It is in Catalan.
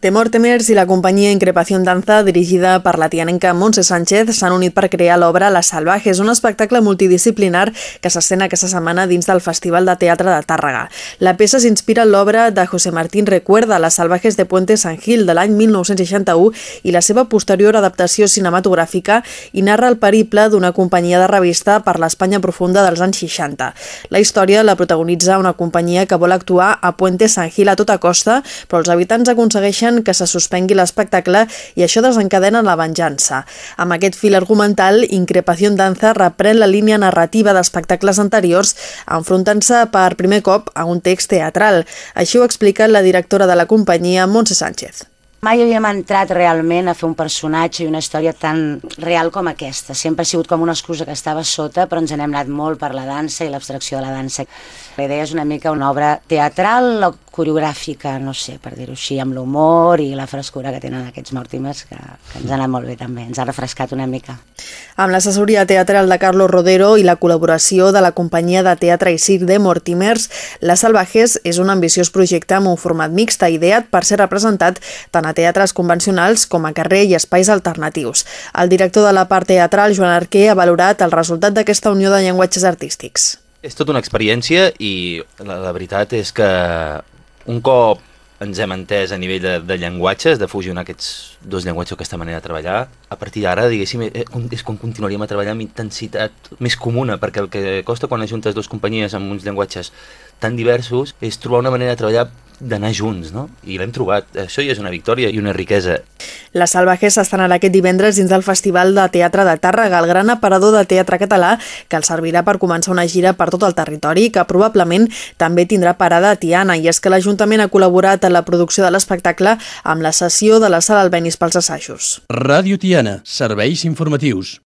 Temor Temers i la companyia Increpación Danza, dirigida per la tianenca Montse Sánchez, s'han unit per crear l'obra La Salvajes, un espectacle multidisciplinar que s'escena aquesta setmana dins del Festival de Teatre de Tàrrega. La peça s'inspira en l'obra de José Martín Recuerda, Las Salvajes de Puente San Gil, de l'any 1961, i la seva posterior adaptació cinematogràfica i narra el periple d'una companyia de revista per l'Espanya profunda dels anys 60. La història la protagonitza una companyia que vol actuar a Puente San Gil a tota costa, però els habitants aconsegueixen exigeixen que se suspengui l'espectacle i això desencadena la venjança. Amb aquest fil argumental, Increpació Danza reprèn la línia narrativa d'espectacles anteriors enfrontant-se per primer cop a un text teatral. Així ho explica la directora de la companyia, Montse Sánchez. Mai havíem entrat realment a fer un personatge i una història tan real com aquesta. Sempre ha sigut com una excusa que estava sota, però ens n'hem anat molt per la dansa i l'abstracció de la dansa. La idea és una mica una obra teatral coreogràfica, no sé, per dir-ho així, amb l'humor i la frescura que tenen aquests Mortimers, que, que ens ha anat molt bé també, ens ha refrescat una mica. Amb l'assessoria teatral de Carlos Rodero i la col·laboració de la companyia de teatre i circ de Mortimers, La Salvajes és un ambiciós projecte amb un format mixt ideat per ser representat tant a teatres convencionals com a carrer i espais alternatius. El director de la part teatral, Joan Arquer, ha valorat el resultat d'aquesta unió de llenguatges artístics. És tota una experiència i la, la veritat és que un cop ens hem entès a nivell de, de llenguatges, de fusionar aquests dos llenguatges, aquesta manera de treballar, a partir d'ara, diguéssim, eh, és quan continuaríem a treballar amb intensitat més comuna, perquè el que costa quan ajuntes dues companyies amb uns llenguatges tan diversos és trobar una manera de treballar d'anar junts, no? I l'hem trobat. Això ja és una victòria i una riquesa. La Salvajes s'estrenarà aquest divendres dins del Festival de Teatre de Tàrrega, el gran aparador de teatre català, que el servirà per començar una gira per tot el territori, que probablement també tindrà parada a Tiana, i és que l'Ajuntament ha col·laborat en la producció de l'espectacle amb la sessió de la Sala Albenis pels assajos. Ràdio Tiana, serveis informatius.